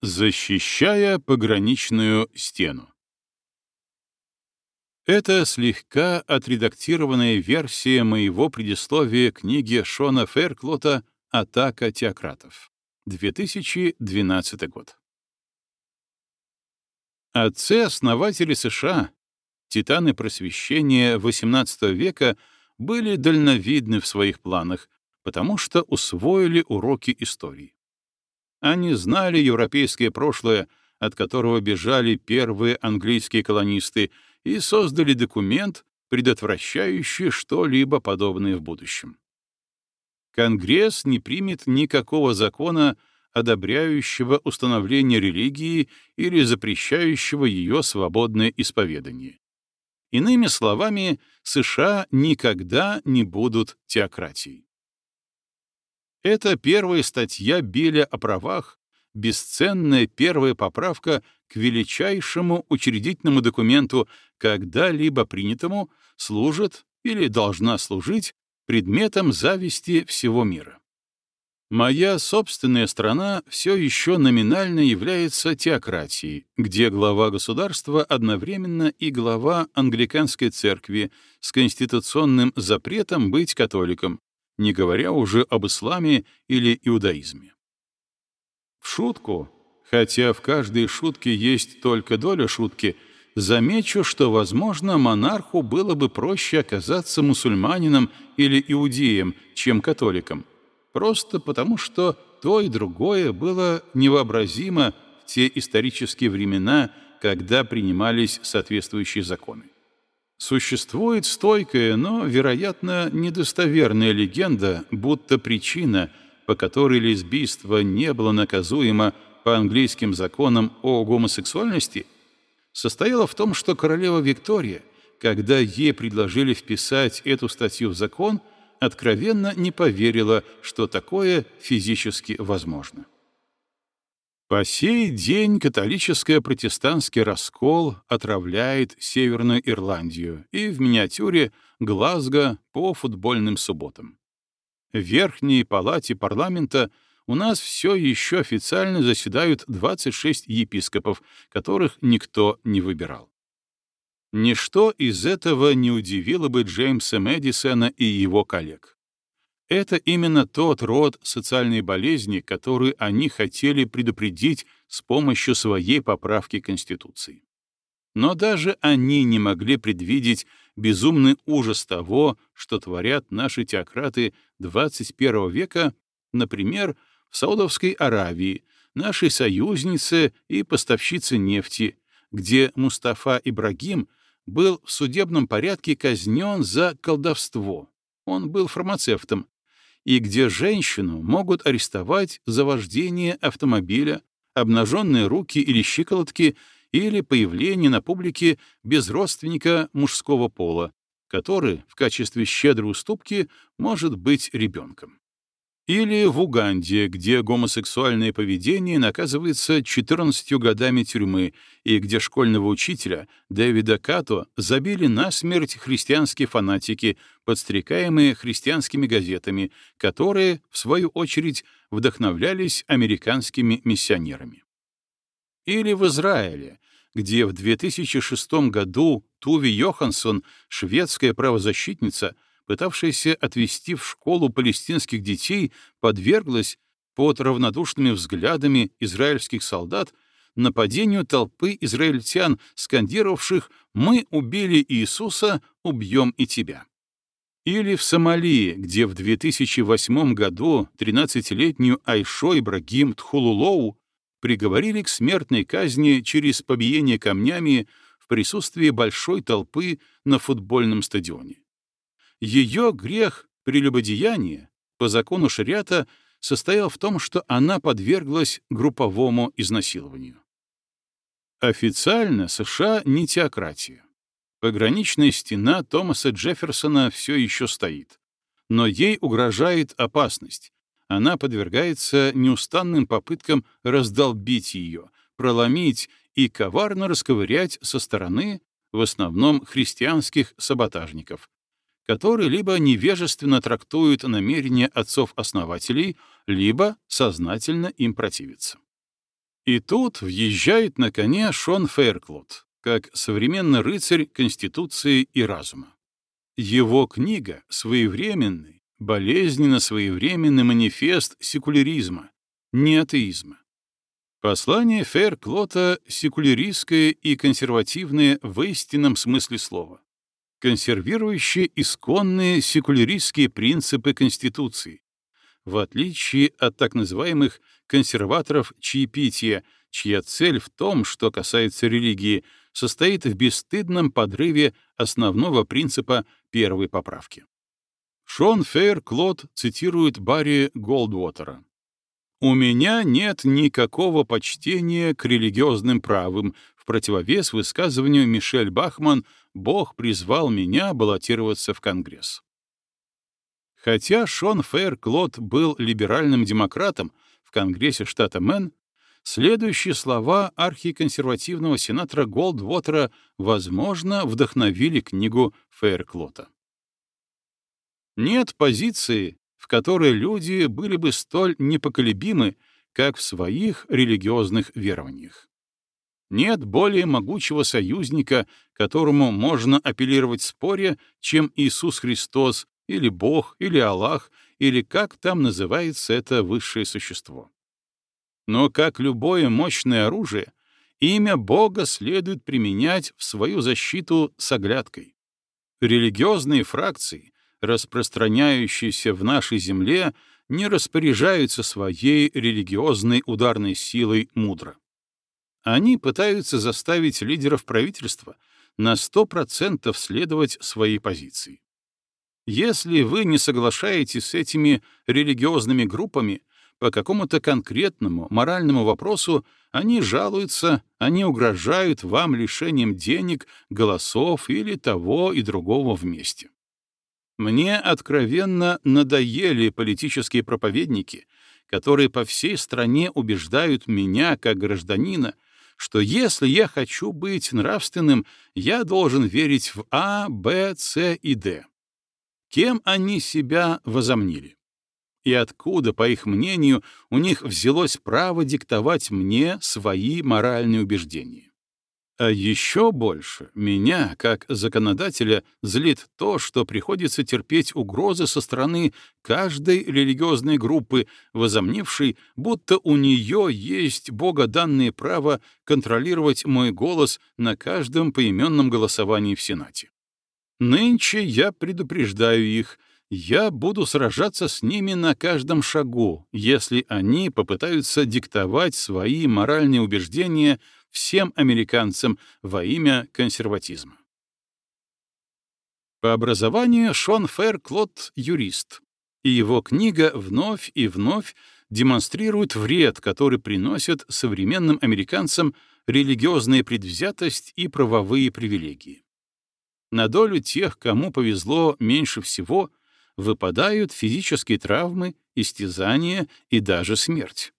Защищая пограничную стену. Это слегка отредактированная версия моего предисловия книги Шона Ферклота «Атака теократов». 2012 год. Отцы-основатели США, титаны просвещения XVIII века, были дальновидны в своих планах, потому что усвоили уроки истории. Они знали европейское прошлое, от которого бежали первые английские колонисты, и создали документ, предотвращающий что-либо подобное в будущем. Конгресс не примет никакого закона, одобряющего установление религии или запрещающего ее свободное исповедание. Иными словами, США никогда не будут теократией. Это первая статья Билля о правах, бесценная первая поправка к величайшему учредительному документу, когда-либо принятому, служит или должна служить предметом зависти всего мира. Моя собственная страна все еще номинально является теократией, где глава государства одновременно и глава англиканской церкви с конституционным запретом быть католиком, не говоря уже об исламе или иудаизме. В шутку, хотя в каждой шутке есть только доля шутки, замечу, что, возможно, монарху было бы проще оказаться мусульманином или иудеем, чем католиком, просто потому что то и другое было невообразимо в те исторические времена, когда принимались соответствующие законы. Существует стойкая, но, вероятно, недостоверная легенда, будто причина, по которой лесбийство не было наказуемо по английским законам о гомосексуальности, состояла в том, что королева Виктория, когда ей предложили вписать эту статью в закон, откровенно не поверила, что такое физически возможно. По сей день католическо-протестантский раскол отравляет Северную Ирландию и в миниатюре Глазго по футбольным субботам. В Верхней палате парламента у нас все еще официально заседают 26 епископов, которых никто не выбирал. Ничто из этого не удивило бы Джеймса Мэдисона и его коллег. Это именно тот род социальной болезни, который они хотели предупредить с помощью своей поправки Конституции. Но даже они не могли предвидеть безумный ужас того, что творят наши теократы 21 века, например, в Саудовской Аравии, нашей союзнице и поставщице нефти, где Мустафа Ибрагим был в судебном порядке казнен за колдовство. Он был фармацевтом, и где женщину могут арестовать за вождение автомобиля, обнаженные руки или щиколотки или появление на публике без родственника мужского пола, который в качестве щедрой уступки может быть ребенком. Или в Уганде, где гомосексуальное поведение наказывается 14 годами тюрьмы, и где школьного учителя Дэвида Като забили насмерть христианские фанатики, подстрекаемые христианскими газетами, которые, в свою очередь, вдохновлялись американскими миссионерами. Или в Израиле, где в 2006 году Туви Йоханссон, шведская правозащитница, пытавшаяся отвести в школу палестинских детей, подверглась под равнодушными взглядами израильских солдат нападению толпы израильтян, скандировавших «Мы убили Иисуса, убьем и тебя». Или в Сомали, где в 2008 году 13-летнюю Айшо Ибрагим Тхулулоу приговорили к смертной казни через побиение камнями в присутствии большой толпы на футбольном стадионе. Ее грех прелюбодеяния по закону шариата состоял в том, что она подверглась групповому изнасилованию. Официально США не теократия. Пограничная стена Томаса Джефферсона все еще стоит. Но ей угрожает опасность. Она подвергается неустанным попыткам раздолбить ее, проломить и коварно расковырять со стороны, в основном христианских саботажников, которые либо невежественно трактуют намерения отцов-основателей, либо сознательно им противятся. И тут въезжает на коне Шон Фейрклот, как современный рыцарь Конституции и разума. Его книга — своевременный, болезненно своевременный манифест секуляризма, не атеизма. Послание Фейрклота секуляристское и консервативное в истинном смысле слова, консервирующее исконные секуляристские принципы Конституции, в отличие от так называемых консерваторов чаепития, чья цель в том, что касается религии, состоит в бесстыдном подрыве основного принципа первой поправки. Шон Фейр Клод цитирует Барри Голдвотера. «У меня нет никакого почтения к религиозным правым, противовес высказыванию Мишель Бахман «Бог призвал меня баллотироваться в Конгресс». Хотя Шон Фейр Клод был либеральным демократом в Конгрессе штата Мэн, следующие слова архиконсервативного сенатора Голдвотера, возможно, вдохновили книгу Фейр Клота. Нет позиции, в которой люди были бы столь непоколебимы, как в своих религиозных верованиях. Нет более могучего союзника, которому можно апеллировать в споре, чем Иисус Христос или Бог, или Аллах, или как там называется это высшее существо. Но как любое мощное оружие, имя Бога следует применять в свою защиту с оглядкой. Религиозные фракции, распространяющиеся в нашей земле, не распоряжаются своей религиозной ударной силой мудро. Они пытаются заставить лидеров правительства на 100% следовать своей позиции. Если вы не соглашаетесь с этими религиозными группами по какому-то конкретному моральному вопросу, они жалуются, они угрожают вам лишением денег, голосов или того и другого вместе. Мне откровенно надоели политические проповедники, которые по всей стране убеждают меня, как гражданина, что если я хочу быть нравственным, я должен верить в А, Б, С и Д. Кем они себя возомнили? И откуда, по их мнению, у них взялось право диктовать мне свои моральные убеждения? А еще больше меня, как законодателя, злит то, что приходится терпеть угрозы со стороны каждой религиозной группы, возомнившей, будто у нее есть богоданное право контролировать мой голос на каждом поименном голосовании в Сенате. Нынче я предупреждаю их, я буду сражаться с ними на каждом шагу, если они попытаются диктовать свои моральные убеждения всем американцам во имя консерватизма. По образованию Шон Фэрклот — юрист, и его книга вновь и вновь демонстрирует вред, который приносят современным американцам религиозная предвзятость и правовые привилегии. На долю тех, кому повезло меньше всего, выпадают физические травмы, истязания и даже смерть.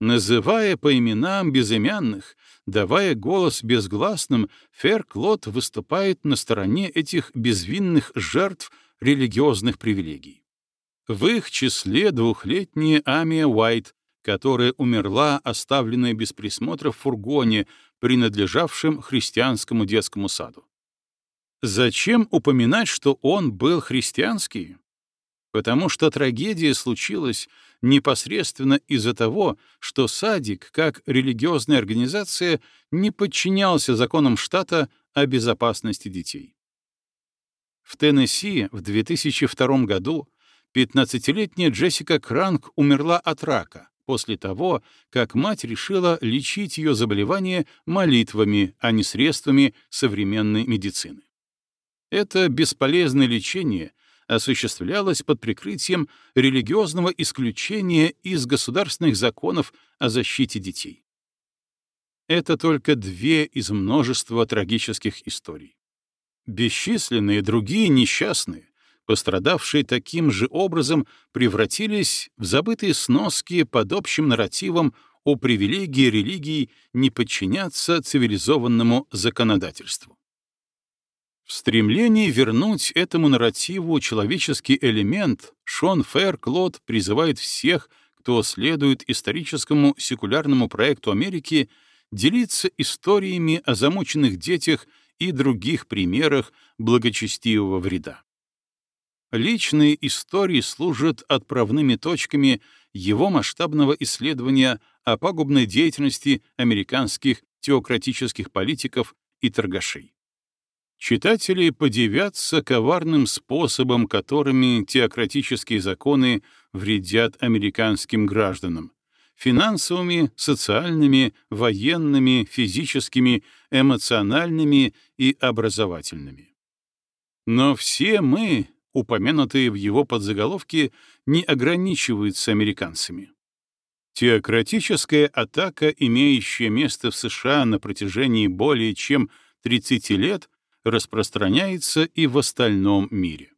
Называя по именам безымянных, давая голос безгласным, Ферклот выступает на стороне этих безвинных жертв религиозных привилегий. В их числе двухлетняя Амия Уайт, которая умерла, оставленная без присмотра в фургоне, принадлежавшем христианскому детскому саду. Зачем упоминать, что он был христианский? Потому что трагедия случилась непосредственно из-за того, что садик, как религиозная организация, не подчинялся законам штата о безопасности детей. В Теннесси в 2002 году 15-летняя Джессика Кранк умерла от рака после того, как мать решила лечить ее заболевание молитвами, а не средствами современной медицины. Это бесполезное лечение осуществлялось под прикрытием религиозного исключения из государственных законов о защите детей. Это только две из множества трагических историй. Бесчисленные другие несчастные, пострадавшие таким же образом, превратились в забытые сноски под общим нарративом о привилегии религии не подчиняться цивилизованному законодательству. В стремлении вернуть этому нарративу человеческий элемент Шон Фэр Клод призывает всех кто следует историческому секулярному проекту Америки, делиться историями о замученных детях и других примерах благочестивого вреда. Личные истории служат отправными точками его масштабного исследования о пагубной деятельности американских теократических политиков и торгашей. Читатели подивятся коварным способом, которыми теократические законы вредят американским гражданам, финансовыми, социальными, военными, физическими, эмоциональными и образовательными. Но все мы, упомянутые в его подзаголовке, не ограничиваются американцами. Теократическая атака, имеющая место в США на протяжении более чем 30 лет, распространяется и в остальном мире.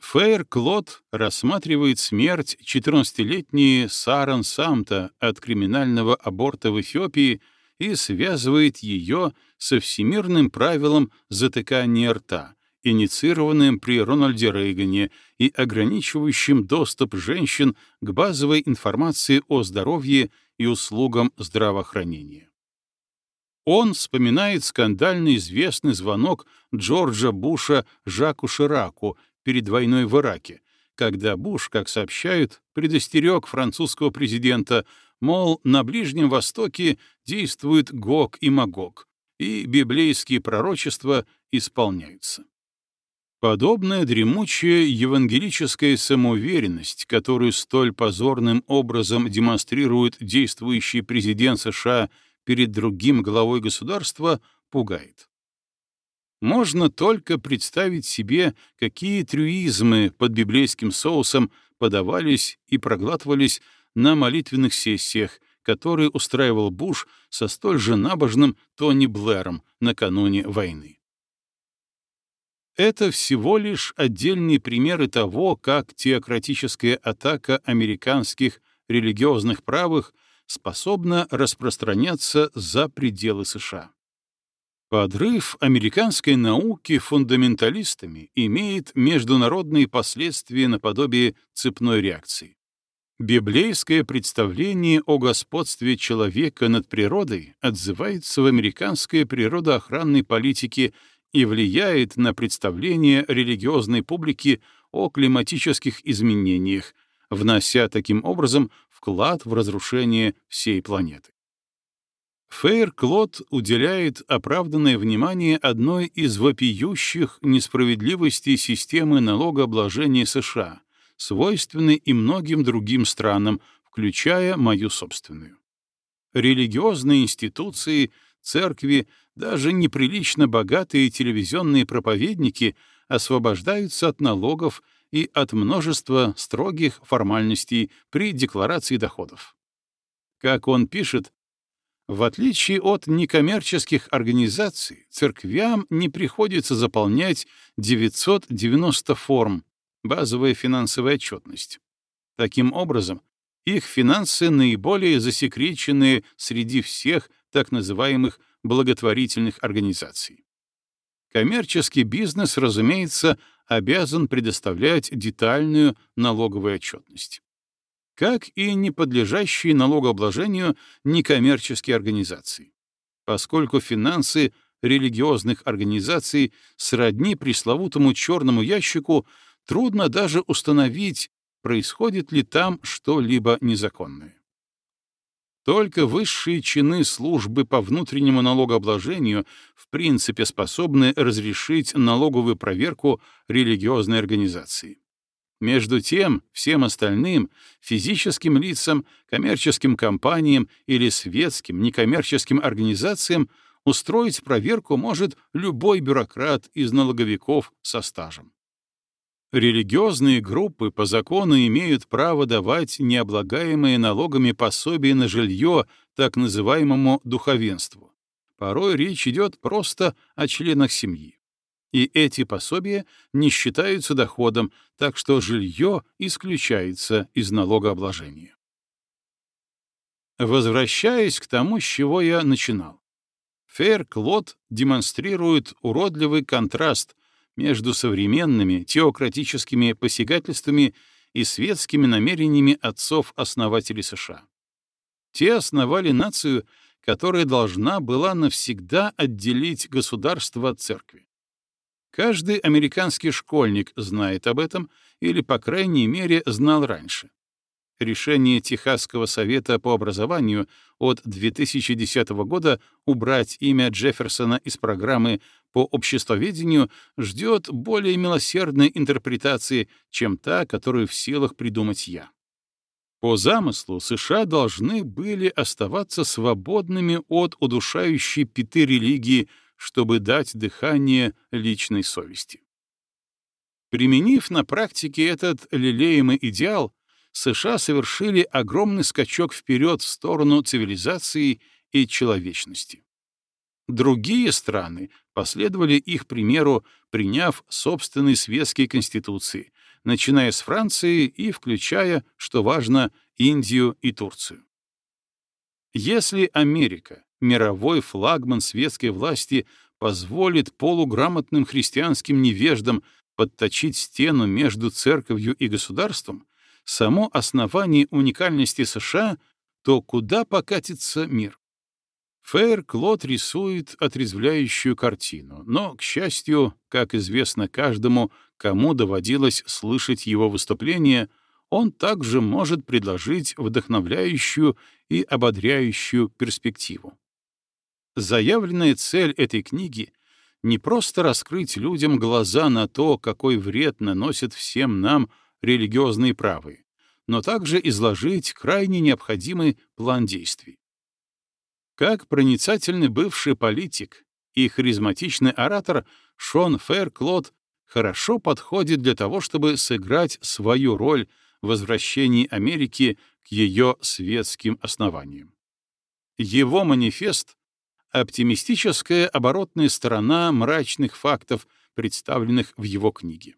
Фейр Клод рассматривает смерть 14-летней Саран Самта от криминального аборта в Эфиопии и связывает ее со всемирным правилом затыкания рта, инициированным при Рональде Рейгане и ограничивающим доступ женщин к базовой информации о здоровье и услугам здравоохранения. Он вспоминает скандально известный звонок Джорджа Буша Жаку Шираку перед войной в Ираке, когда Буш, как сообщают, предостерег французского президента, мол, на Ближнем Востоке действует Гог и Магог, и библейские пророчества исполняются. Подобная дремучая евангелическая самоуверенность, которую столь позорным образом демонстрирует действующий президент США перед другим главой государства, пугает. Можно только представить себе, какие трюизмы под библейским соусом подавались и проглатывались на молитвенных сессиях, которые устраивал Буш со столь же набожным Тони Блэром накануне войны. Это всего лишь отдельные примеры того, как теократическая атака американских религиозных правых способна распространяться за пределы США. Подрыв американской науки фундаменталистами имеет международные последствия наподобие цепной реакции. Библейское представление о господстве человека над природой отзывается в американской природоохранной политике и влияет на представление религиозной публики о климатических изменениях, внося таким образом вклад в разрушение всей планеты. Фейр Клод уделяет оправданное внимание одной из вопиющих несправедливостей системы налогообложения США, свойственной и многим другим странам, включая мою собственную. Религиозные институции, церкви, даже неприлично богатые телевизионные проповедники освобождаются от налогов и от множества строгих формальностей при декларации доходов. Как он пишет, в отличие от некоммерческих организаций, церквям не приходится заполнять 990 форм, базовая финансовая отчетность. Таким образом, их финансы наиболее засекречены среди всех так называемых благотворительных организаций. Коммерческий бизнес, разумеется, обязан предоставлять детальную налоговую отчетность. Как и не подлежащие налогообложению некоммерческие организации, поскольку финансы религиозных организаций сродни пресловутому черному ящику, трудно даже установить, происходит ли там что-либо незаконное. Только высшие чины службы по внутреннему налогообложению в принципе способны разрешить налоговую проверку религиозной организации. Между тем, всем остальным, физическим лицам, коммерческим компаниям или светским, некоммерческим организациям устроить проверку может любой бюрократ из налоговиков со стажем. Религиозные группы по закону имеют право давать необлагаемые налогами пособия на жилье так называемому духовенству. Порой речь идет просто о членах семьи. И эти пособия не считаются доходом, так что жилье исключается из налогообложения. Возвращаясь к тому, с чего я начинал. Фейр Клод демонстрирует уродливый контраст между современными теократическими посягательствами и светскими намерениями отцов-основателей США. Те основали нацию, которая должна была навсегда отделить государство от церкви. Каждый американский школьник знает об этом или, по крайней мере, знал раньше. Решение Техасского совета по образованию от 2010 года убрать имя Джефферсона из программы по обществоведению ждет более милосердной интерпретации, чем та, которую в силах придумать я. По замыслу США должны были оставаться свободными от удушающей пяты религии, чтобы дать дыхание личной совести. Применив на практике этот лелеемый идеал, США совершили огромный скачок вперед в сторону цивилизации и человечности. Другие страны последовали их примеру, приняв собственные светские конституции, начиная с Франции и включая, что важно, Индию и Турцию. Если Америка, мировой флагман светской власти, позволит полуграмотным христианским невеждам подточить стену между церковью и государством, само основание уникальности США, то куда покатится мир? Фейр Клод рисует отрезвляющую картину, но, к счастью, как известно каждому, кому доводилось слышать его выступление, он также может предложить вдохновляющую и ободряющую перспективу. Заявленная цель этой книги — не просто раскрыть людям глаза на то, какой вред наносят всем нам религиозные правы, но также изложить крайне необходимый план действий. Как проницательный бывший политик и харизматичный оратор, Шон Фэр Клод хорошо подходит для того, чтобы сыграть свою роль в возвращении Америки к ее светским основаниям. Его манифест — оптимистическая оборотная сторона мрачных фактов, представленных в его книге.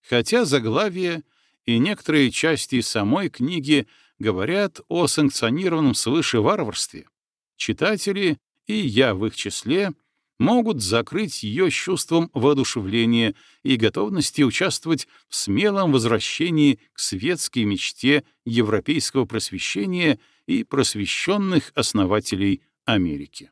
Хотя заглавие и некоторые части самой книги говорят о санкционированном свыше варварстве, читатели, и я в их числе, могут закрыть ее чувством воодушевления и готовности участвовать в смелом возвращении к светской мечте европейского просвещения и просвещенных основателей Америки.